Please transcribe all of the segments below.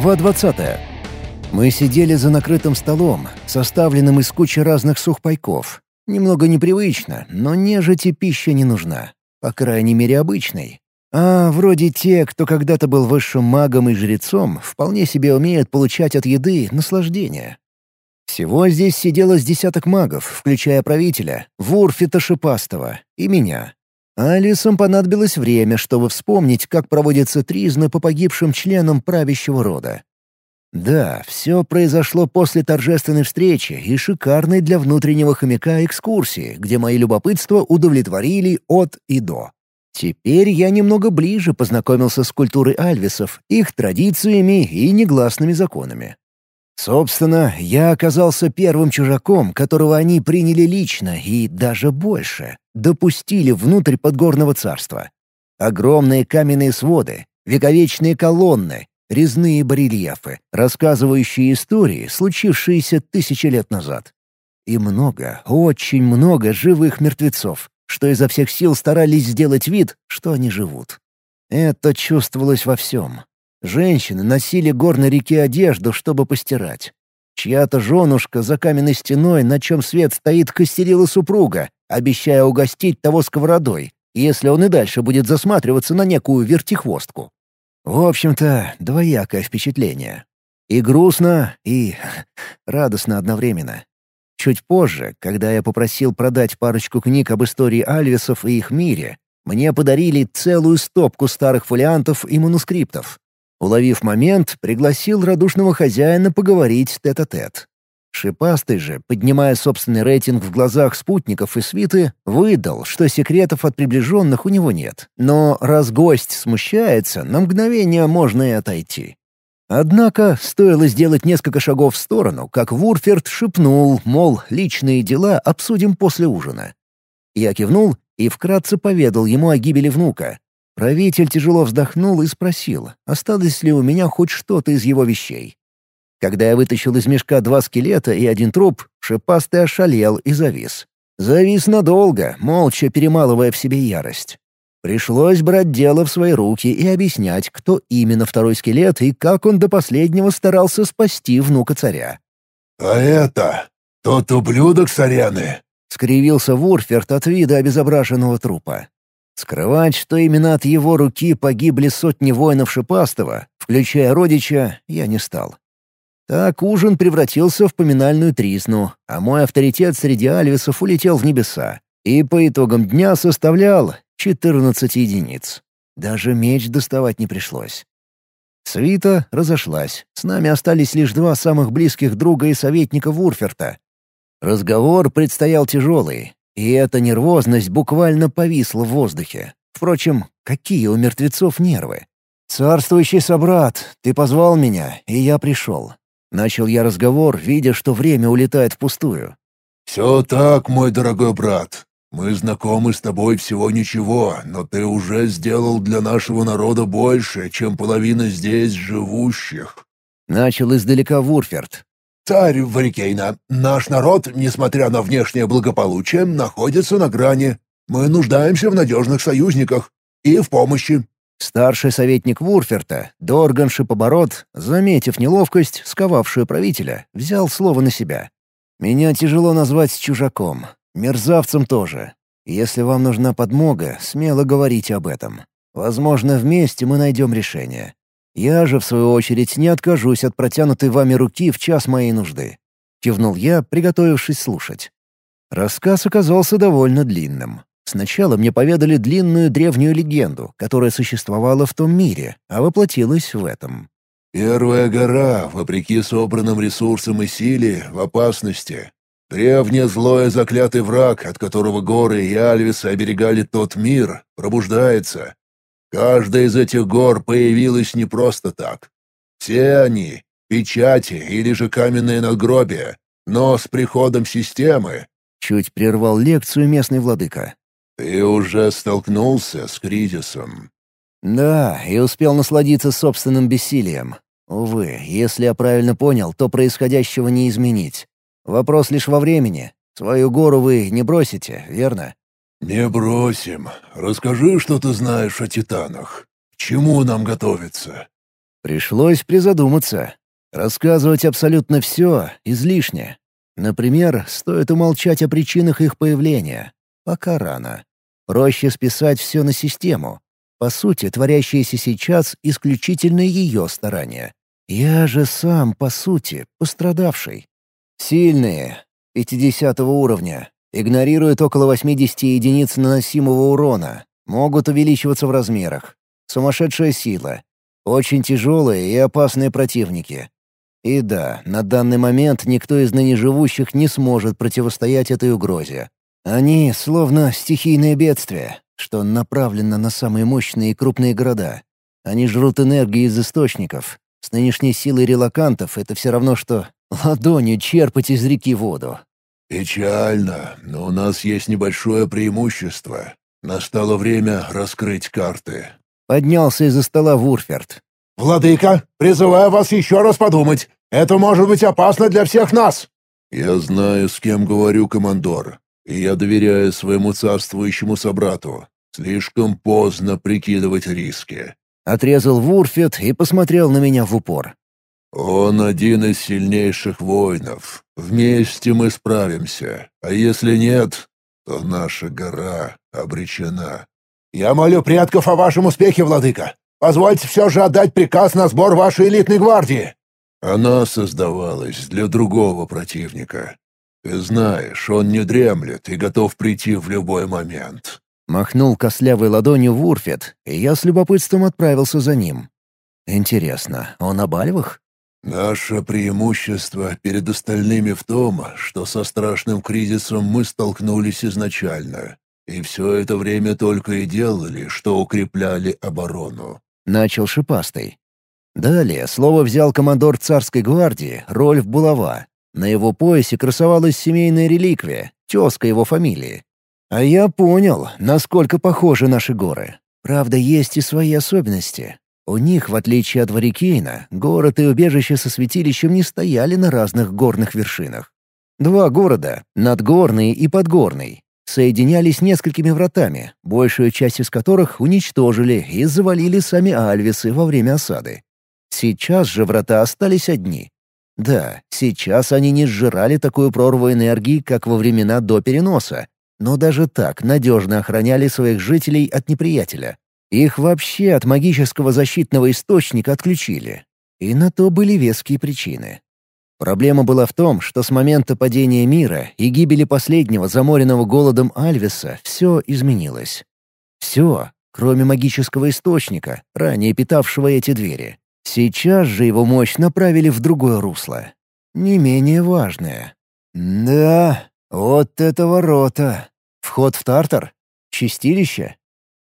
Глава 20. Мы сидели за накрытым столом, составленным из кучи разных сухпайков. Немного непривычно, но нежити пища не нужна. По крайней мере, обычной. А вроде те, кто когда-то был высшим магом и жрецом, вполне себе умеют получать от еды наслаждение. Всего здесь сидело с десяток магов, включая правителя, Вурфита Шипастого и меня. Алисам понадобилось время, чтобы вспомнить, как проводятся тризны по погибшим членам правящего рода. Да, все произошло после торжественной встречи и шикарной для внутреннего хомяка экскурсии, где мои любопытства удовлетворили от и до. Теперь я немного ближе познакомился с культурой альвисов, их традициями и негласными законами. Собственно, я оказался первым чужаком, которого они приняли лично и даже больше, допустили внутрь подгорного царства. Огромные каменные своды, вековечные колонны, резные барельефы, рассказывающие истории, случившиеся тысячи лет назад. И много, очень много живых мертвецов, что изо всех сил старались сделать вид, что они живут. Это чувствовалось во всем. Женщины носили горной реке одежду, чтобы постирать. Чья-то женушка за каменной стеной, на чем свет стоит, костерила супруга, обещая угостить того сковородой, если он и дальше будет засматриваться на некую вертихвостку. В общем-то, двоякое впечатление. И грустно, и радостно одновременно. Чуть позже, когда я попросил продать парочку книг об истории Альвисов и их мире, мне подарили целую стопку старых фолиантов и манускриптов. Уловив момент, пригласил радушного хозяина поговорить тет-а-тет. -тет. Шипастый же, поднимая собственный рейтинг в глазах спутников и свиты, выдал, что секретов от приближенных у него нет. Но раз гость смущается, на мгновение можно и отойти. Однако стоило сделать несколько шагов в сторону, как Вурферт шепнул, мол, личные дела обсудим после ужина. Я кивнул и вкратце поведал ему о гибели внука, Правитель тяжело вздохнул и спросил, осталось ли у меня хоть что-то из его вещей. Когда я вытащил из мешка два скелета и один труп, шипастый ошалел и завис. Завис надолго, молча перемалывая в себе ярость. Пришлось брать дело в свои руки и объяснять, кто именно второй скелет и как он до последнего старался спасти внука царя. «А это тот ублюдок Саряны!» — скривился Вурферт от вида обезображенного трупа. Скрывать, что именно от его руки погибли сотни воинов Шипастова, включая родича, я не стал. Так ужин превратился в поминальную тризну, а мой авторитет среди альвисов улетел в небеса и по итогам дня составлял 14 единиц. Даже меч доставать не пришлось. Свита разошлась. С нами остались лишь два самых близких друга и советника Вурферта. Разговор предстоял тяжелый, и эта нервозность буквально повисла в воздухе. Впрочем, какие у мертвецов нервы? «Царствующий собрат, ты позвал меня, и я пришел». Начал я разговор, видя, что время улетает впустую. «Все так, мой дорогой брат. Мы знакомы с тобой всего ничего, но ты уже сделал для нашего народа больше, чем половина здесь живущих». Начал издалека Вурферт, «Царь Варикейна, наш народ, несмотря на внешнее благополучие, находится на грани. Мы нуждаемся в надежных союзниках и в помощи». Старший советник Вурферта, Дорган Шипоборот, заметив неловкость, сковавшую правителя, взял слово на себя. «Меня тяжело назвать чужаком. Мерзавцем тоже. Если вам нужна подмога, смело говорите об этом. Возможно, вместе мы найдем решение. Я же, в свою очередь, не откажусь от протянутой вами руки в час моей нужды. Кивнул я, приготовившись слушать. Рассказ оказался довольно длинным. Сначала мне поведали длинную древнюю легенду, которая существовала в том мире, а воплотилась в этом. «Первая гора, вопреки собранным ресурсам и силе, в опасности. Древнее злое заклятый враг, от которого горы и Альвисы оберегали тот мир, пробуждается Каждая из этих гор появилась не просто так. Все они — печати или же каменные надгробия, но с приходом системы...» Чуть прервал лекцию местный владыка. «Ты уже столкнулся с кризисом». «Да, и успел насладиться собственным бессилием. Увы, если я правильно понял, то происходящего не изменить. Вопрос лишь во времени. Свою гору вы не бросите, верно?» «Не бросим. Расскажи, что ты знаешь о титанах. К чему нам готовиться?» Пришлось призадуматься. Рассказывать абсолютно все излишне. Например, стоит умолчать о причинах их появления. Пока рано. Проще списать все на систему. По сути, творящееся сейчас — исключительно ее старание. Я же сам, по сути, пострадавший. Сильные, 50 уровня, игнорируют около 80 единиц наносимого урона, могут увеличиваться в размерах. Сумасшедшая сила. Очень тяжелые и опасные противники. И да, на данный момент никто из ныне живущих не сможет противостоять этой угрозе. Они словно стихийное бедствие, что направлено на самые мощные и крупные города. Они жрут энергию из источников. С нынешней силой релакантов это все равно, что ладонью черпать из реки воду. «Печально, но у нас есть небольшое преимущество. Настало время раскрыть карты». Поднялся из-за стола Вурферт. «Владыка, призываю вас еще раз подумать. Это может быть опасно для всех нас!» «Я знаю, с кем говорю, командор, я доверяю своему царствующему собрату. Слишком поздно прикидывать риски». Отрезал Вурфет и посмотрел на меня в упор. «Он один из сильнейших воинов. Вместе мы справимся. А если нет, то наша гора обречена». «Я молю предков о вашем успехе, владыка. Позвольте все же отдать приказ на сбор вашей элитной гвардии». «Она создавалась для другого противника. Ты знаешь, он не дремлет и готов прийти в любой момент». Махнул костлявой ладонью Вурфет, и я с любопытством отправился за ним. «Интересно, он о Бальвах?» «Наше преимущество перед остальными в том, что со страшным кризисом мы столкнулись изначально, и все это время только и делали, что укрепляли оборону», — начал Шипастый. Далее слово взял командор царской гвардии Рольф Булава. На его поясе красовалась семейная реликвия, тезка его фамилии. А я понял, насколько похожи наши горы. Правда, есть и свои особенности. У них, в отличие от Варикейна, город и убежище со святилищем не стояли на разных горных вершинах. Два города, надгорный и подгорный, соединялись несколькими вратами, большую часть из которых уничтожили и завалили сами альвисы во время осады. Сейчас же врата остались одни. Да, сейчас они не сжирали такую прорву энергии, как во времена до переноса, но даже так надежно охраняли своих жителей от неприятеля. Их вообще от магического защитного источника отключили. И на то были веские причины. Проблема была в том, что с момента падения мира и гибели последнего заморенного голодом Альвиса все изменилось. Все, кроме магического источника, ранее питавшего эти двери. Сейчас же его мощь направили в другое русло. Не менее важное. Да, вот это ворота. Вход в Тартар? Чистилище?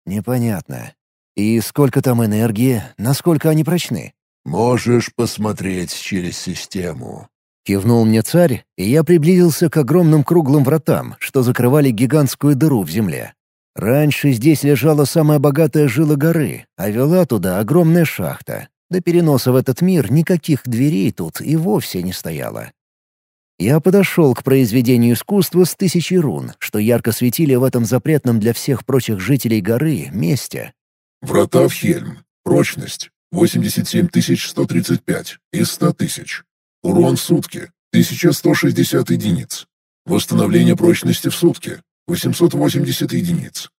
Непонятно. И сколько там энергии, насколько они прочны? «Можешь посмотреть через систему». Кивнул мне царь, и я приблизился к огромным круглым вратам, что закрывали гигантскую дыру в земле. Раньше здесь лежала самая богатая жила горы, а вела туда огромная шахта. До переноса в этот мир никаких дверей тут и вовсе не стояло. Я подошел к произведению искусства с тысячей рун, что ярко светили в этом запретном для всех прочих жителей горы месте. Врата в Хельм. Прочность 87135 из 100 тысяч. Урон в сутки 1160 единиц. Восстановление прочности в сутки 880 единиц.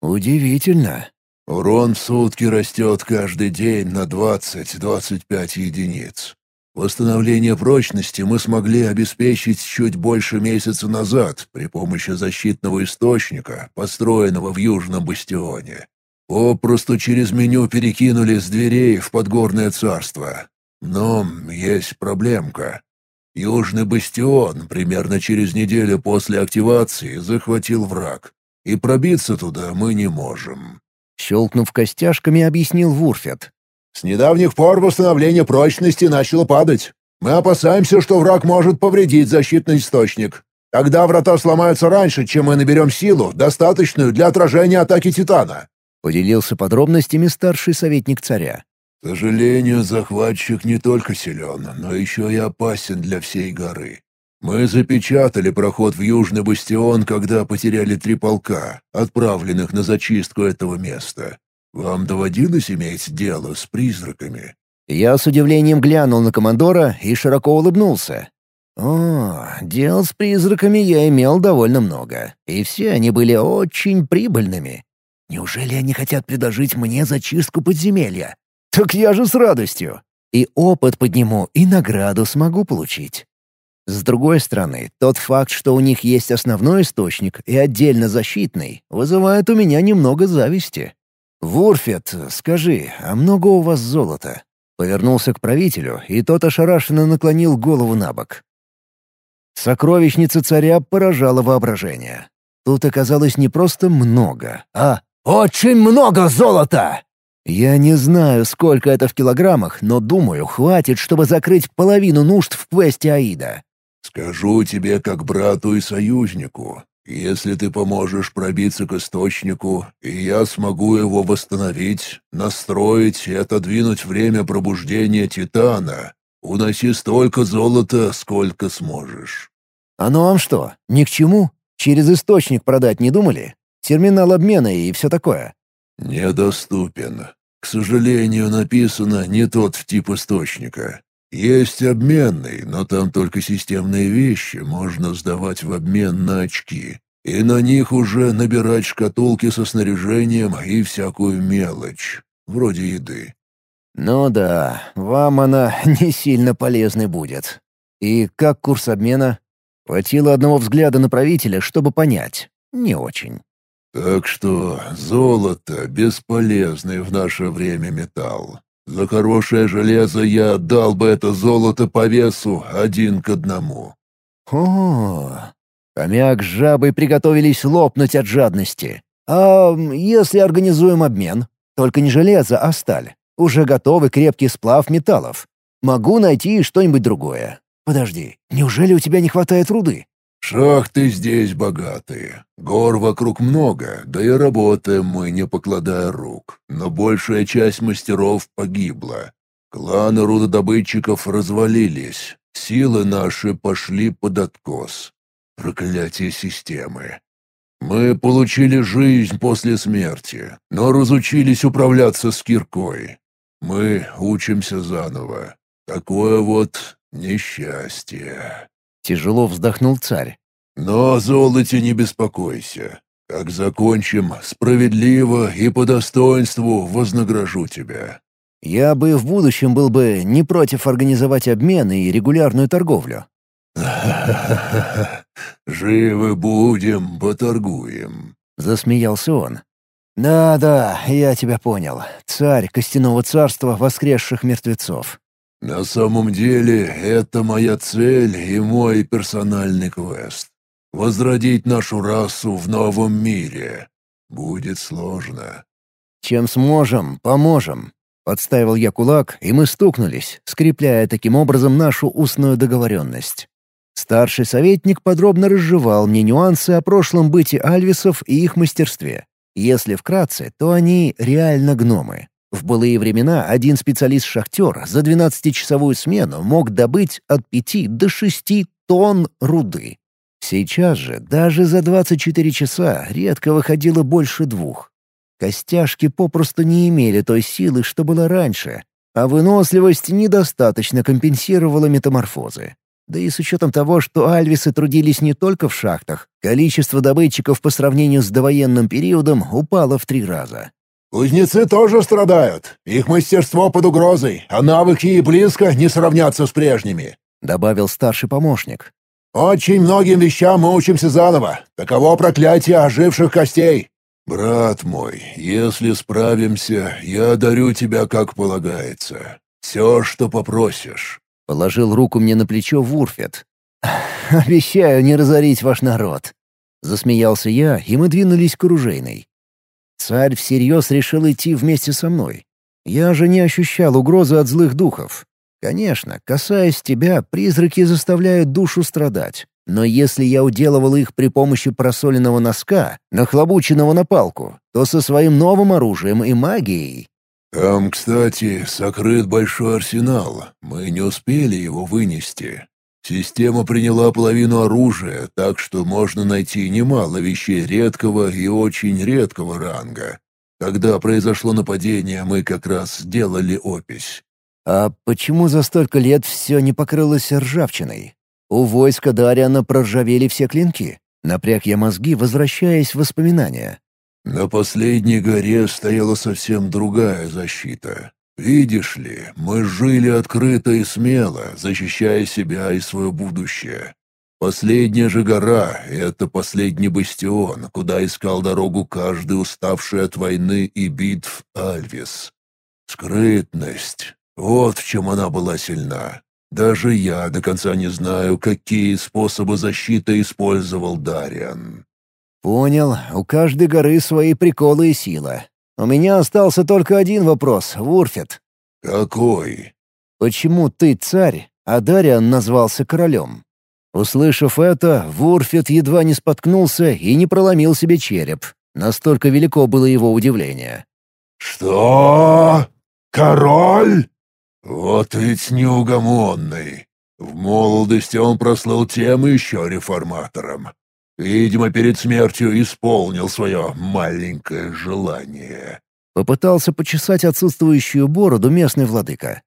Удивительно. Урон в сутки растет каждый день на 20-25 единиц. Восстановление прочности мы смогли обеспечить чуть больше месяца назад при помощи защитного источника, построенного в Южном Бастионе. Попросту через меню перекинули с дверей в подгорное царство. Но есть проблемка. Южный бастион примерно через неделю после активации захватил враг, и пробиться туда мы не можем. Щелкнув костяшками, объяснил Вурфет. «С недавних пор восстановление прочности начало падать. Мы опасаемся, что враг может повредить защитный источник. Тогда врата сломаются раньше, чем мы наберем силу, достаточную для отражения атаки Титана. Поделился подробностями старший советник царя. «К сожалению, захватчик не только силен, но еще и опасен для всей горы. Мы запечатали проход в Южный Бастион, когда потеряли три полка, отправленных на зачистку этого места. Вам доводилось иметь дело с призраками?» Я с удивлением глянул на командора и широко улыбнулся. О, дел с призраками я имел довольно много, и все они были очень прибыльными. Неужели они хотят предложить мне зачистку подземелья? Так я же с радостью. И опыт подниму, и награду смогу получить. С другой стороны, тот факт, что у них есть основной источник и отдельно защитный, вызывает у меня немного зависти. «Вурфет, скажи, а много у вас золота?» Повернулся к правителю, и тот ошарашенно наклонил голову на бок. Сокровищница царя поражала воображение. Тут оказалось не просто много, а «очень много золота!» Я не знаю, сколько это в килограммах, но думаю, хватит, чтобы закрыть половину нужд в квесте Аида. «Скажу тебе как брату и союзнику. Если ты поможешь пробиться к источнику, и я смогу его восстановить, настроить и отодвинуть время пробуждения Титана, уноси столько золота, сколько сможешь». «А ну вам что, ни к чему? Через источник продать не думали? Терминал обмена и все такое?» «Недоступен. К сожалению, написано не тот тип источника. Есть обменный, но там только системные вещи можно сдавать в обмен на очки. И на них уже набирать шкатулки со снаряжением и всякую мелочь, вроде еды. Ну да, вам она не сильно полезной будет. И как курс обмена? Хватило одного взгляда на правителя, чтобы понять. Не очень. Так что золото — бесполезный в наше время металл. За хорошее железо я отдал бы это золото по весу один к одному». «О, хомяк с жабой приготовились лопнуть от жадности. А если организуем обмен? Только не железо, а сталь. Уже готовый крепкий сплав металлов. Могу найти что-нибудь другое. Подожди, неужели у тебя не хватает руды?» «Шахты здесь богатые. Гор вокруг много, да и работаем мы, не покладая рук. Но большая часть мастеров погибла. Кланы рудодобытчиков развалились. Силы наши пошли под откос. Проклятие системы. Мы получили жизнь после смерти, но разучились управляться с киркой. Мы учимся заново. Такое вот несчастье. Тяжело вздохнул царь. «Но о золоте не беспокойся. Как закончим, справедливо и по достоинству вознагражу тебя». «Я бы в будущем был бы не против организовать обмен и регулярную торговлю». «Живы будем, поторгуем», — засмеялся он. «Да-да, я тебя понял. Царь Костяного царства воскресших мертвецов. На самом деле, это моя цель и мой персональный квест. Возродить нашу расу в новом мире. Будет сложно. Чем сможем, поможем. Подставил я кулак, и мы стукнулись, скрепляя таким образом нашу устную договоренность. Старший советник подробно разжевал мне нюансы о прошлом быте альвисов и их мастерстве. Если вкратце, то они реально гномы. В былые времена один специалист-шахтер за 12-часовую смену мог добыть от 5 до 6 тонн руды. Сейчас же даже за 24 часа редко выходило больше двух. Костяшки попросту не имели той силы, что было раньше, а выносливость недостаточно компенсировала метаморфозы. Да и с учетом того, что альвисы трудились не только в шахтах, количество добытчиков по сравнению с довоенным периодом упало в три раза. «Кузнецы тоже страдают. Их мастерство под угрозой, а навыки и близко не сравнятся с прежними», — добавил старший помощник. «Очень многим вещам мы учимся заново. Таково проклятие оживших костей». «Брат мой, если справимся, я дарю тебя как полагается. Все, что попросишь». Положил руку мне на плечо Вурфет. «Обещаю не разорить ваш народ». Засмеялся я, и мы двинулись к оружейной. Царь всерьез решил идти вместе со мной. Я же не ощущал угрозы от злых духов. Конечно, касаясь тебя, призраки заставляют душу страдать. Но если я уделывал их при помощи просоленного носка, нахлобученного на палку, то со своим новым оружием и магией... «Там, кстати, сокрыт большой арсенал. Мы не успели его вынести. Система приняла половину оружия, так что можно найти немало вещей редкого и очень редкого ранга. Когда произошло нападение, мы как раз сделали опись. А почему за столько лет все не покрылось ржавчиной? У войска Дариана проржавели все клинки. Напряг я мозги, возвращаясь в воспоминания. На последней горе стояла совсем другая защита. Видишь ли, мы жили открыто и смело, защищая себя и свое будущее. Последняя же гора — это последний бастион, куда искал дорогу каждый уставший от войны и битв Альвис. Скрытность — вот в чем она была сильна. Даже я до конца не знаю, какие способы защиты использовал Дариан. «Понял. У каждой горы свои приколы и сила. У меня остался только один вопрос, Вурфет». «Какой?» «Почему ты царь, а Дариан назвался королем?» Услышав это, Вурфет едва не споткнулся и не проломил себе череп. Настолько велико было его удивление. «Что? Король? Вот ведь неугомонный. В молодости он прослыл тем еще реформатором. Видимо, перед смертью исполнил свое маленькое желание». Попытался почесать отсутствующую бороду местный владыка.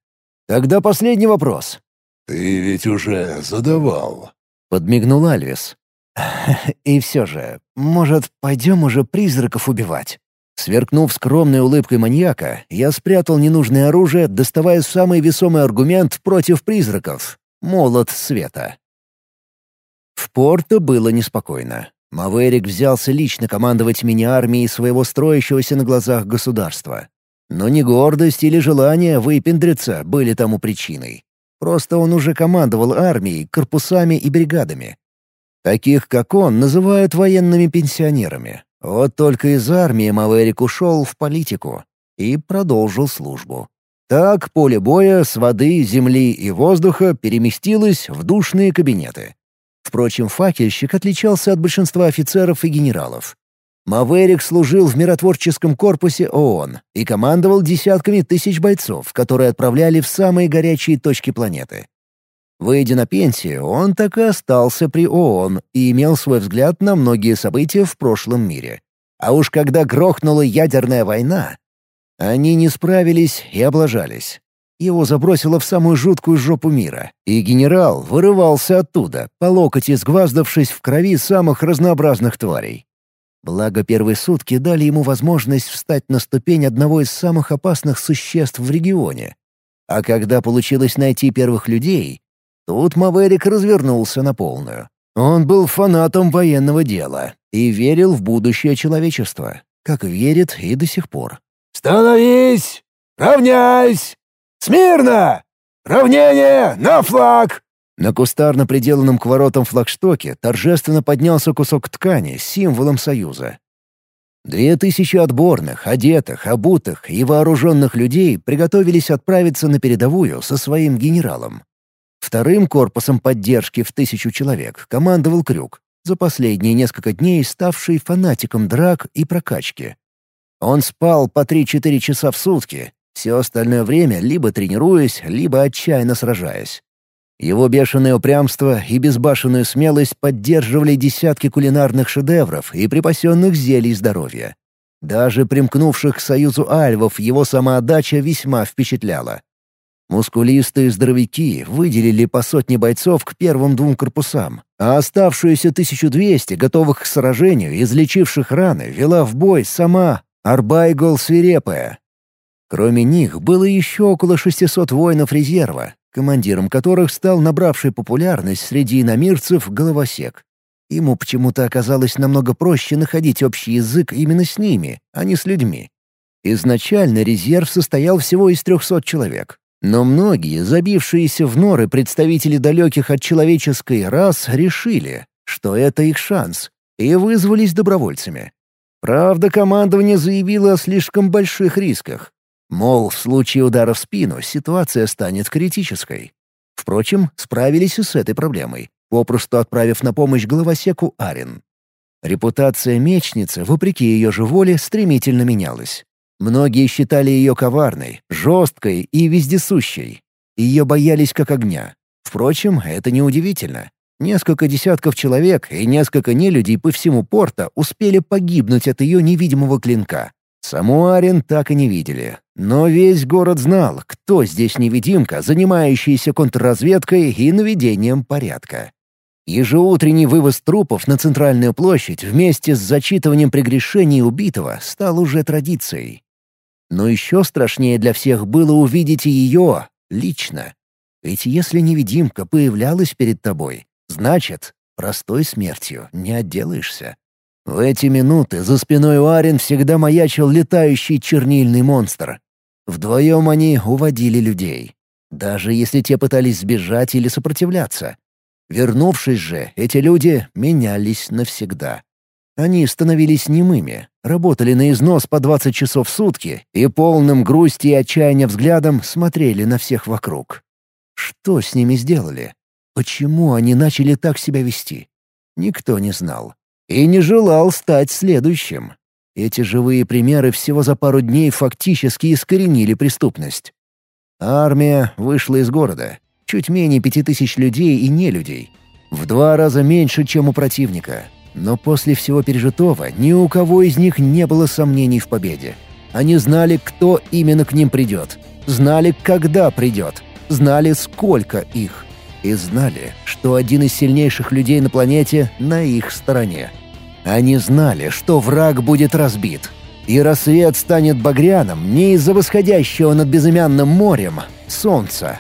«Тогда последний вопрос». «Ты ведь уже задавал». Подмигнул Альвис. «И все же, может, пойдем уже призраков убивать?» Сверкнув скромной улыбкой маньяка, я спрятал ненужное оружие, доставая самый весомый аргумент против призраков — молот света. В Порто было неспокойно. Маверик взялся лично командовать мини-армией своего строящегося на глазах государства. Но не гордость или желание выпендриться были тому причиной. Просто он уже командовал армией, корпусами и бригадами. Таких, как он, называют военными пенсионерами. Вот только из армии Маверик ушел в политику и продолжил службу. Так поле боя с воды, земли и воздуха переместилось в душные кабинеты. Впрочем, факельщик отличался от большинства офицеров и генералов. Маверик служил в миротворческом корпусе ООН и командовал десятками тысяч бойцов, которые отправляли в самые горячие точки планеты. Выйдя на пенсию, он так и остался при ООН и имел свой взгляд на многие события в прошлом мире. А уж когда грохнула ядерная война, они не справились и облажались. Его забросило в самую жуткую жопу мира, и генерал вырывался оттуда, по локоть изгваздавшись в крови самых разнообразных тварей. Благо, первые сутки дали ему возможность встать на ступень одного из самых опасных существ в регионе. А когда получилось найти первых людей, тут Маверик развернулся на полную. Он был фанатом военного дела и верил в будущее человечества, как верит и до сих пор. «Становись! Равняйсь! Смирно! Равнение на флаг!» На кустарно приделанном к воротам флагштоке торжественно поднялся кусок ткани с символом Союза. Две тысячи отборных, одетых, обутых и вооруженных людей приготовились отправиться на передовую со своим генералом. Вторым корпусом поддержки в тысячу человек командовал Крюк, за последние несколько дней ставший фанатиком драк и прокачки. Он спал по 3-4 часа в сутки, все остальное время либо тренируясь, либо отчаянно сражаясь. Его бешеное упрямство и безбашенную смелость поддерживали десятки кулинарных шедевров и припасенных зелий здоровья. Даже примкнувших к союзу альвов его самоотдача весьма впечатляла. Мускулистые здоровяки выделили по сотне бойцов к первым двум корпусам, а оставшуюся 1200, готовых к сражению, излечивших раны, вела в бой сама Арбайгол Свирепая. Кроме них было еще около 600 воинов резерва, командиром которых стал набравший популярность среди иномирцев головосек. Ему почему-то оказалось намного проще находить общий язык именно с ними, а не с людьми. Изначально резерв состоял всего из 300 человек. Но многие, забившиеся в норы представители далеких от человеческой рас, решили, что это их шанс, и вызвались добровольцами. Правда, командование заявило о слишком больших рисках, Мол, в случае удара в спину ситуация станет критической. Впрочем, справились и с этой проблемой, попросту отправив на помощь головосеку Арин. Репутация мечницы, вопреки ее же воле, стремительно менялась. Многие считали ее коварной, жесткой и вездесущей. Ее боялись как огня. Впрочем, это неудивительно. Несколько десятков человек и несколько нелюдей по всему порта успели погибнуть от ее невидимого клинка. Саму Арен так и не видели, но весь город знал, кто здесь невидимка, занимающийся контрразведкой и наведением порядка. Ежеутренний вывоз трупов на центральную площадь вместе с зачитыванием прегрешений убитого стал уже традицией. Но еще страшнее для всех было увидеть ее лично. Ведь если невидимка появлялась перед тобой, значит, простой смертью не отделаешься. В эти минуты за спиной у Арен всегда маячил летающий чернильный монстр. Вдвоем они уводили людей. Даже если те пытались сбежать или сопротивляться. Вернувшись же, эти люди менялись навсегда. Они становились немыми, работали на износ по 20 часов в сутки и полным грусти и отчаяния взглядом смотрели на всех вокруг. Что с ними сделали? Почему они начали так себя вести? Никто не знал и не желал стать следующим. Эти живые примеры всего за пару дней фактически искоренили преступность. Армия вышла из города. Чуть менее пяти тысяч людей и не людей. В два раза меньше, чем у противника. Но после всего пережитого ни у кого из них не было сомнений в победе. Они знали, кто именно к ним придет. Знали, когда придет. Знали, сколько их. И знали, что один из сильнейших людей на планете на их стороне. Они знали, что враг будет разбит. И рассвет станет багряным не из-за восходящего над безымянным морем солнца,